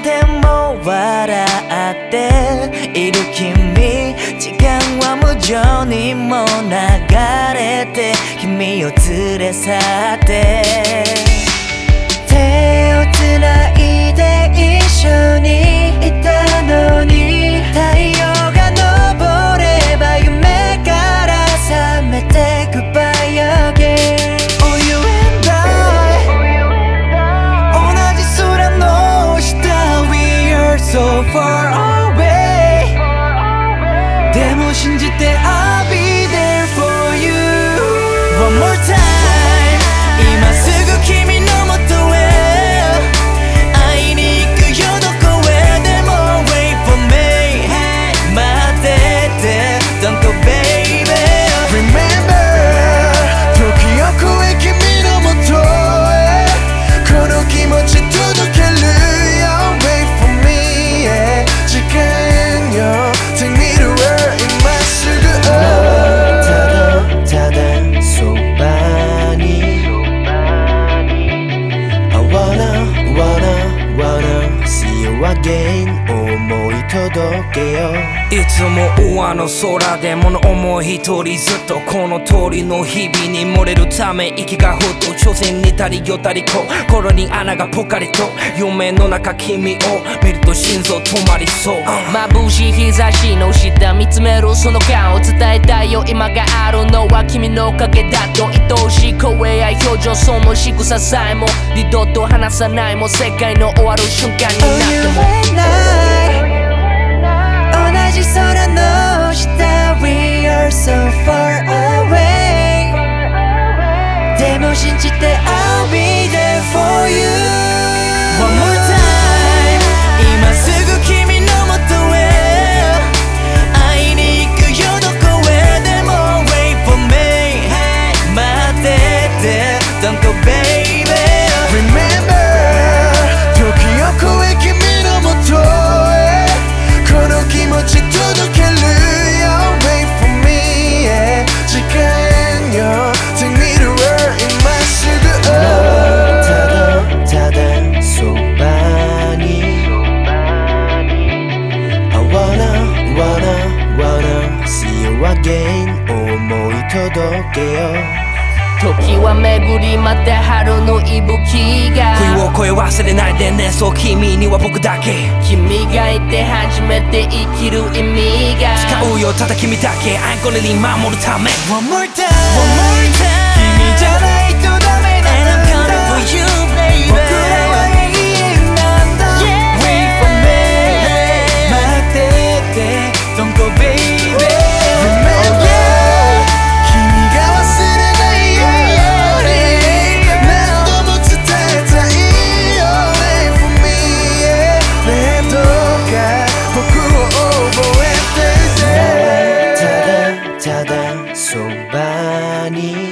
でも笑っている君時間は無情にも流れて君を連れ去って手をつない届けよ。いつも上の空で物思い一人ずっとこの通りの日々に漏れるため息がふっと挑戦にたりよたりこ心に穴がポカリと夢の中君を見ると心臓止まりそう。眩しい日差しの下見つめるその顔伝えたいよ今があるのは君のおかげだと愛おしい声や表情その仕草さえも二度と離さないもう世界の終わる瞬間に Oh な you っても。And I 同信じて I'll be there 届けよ時は巡りまて春の息吹が冬を越え忘れないでねそう君には僕だけ。君がいて初めて生きる意味が使うよただ君だけ。I'm gonna need 守るため。One more time One more time ててただただそばに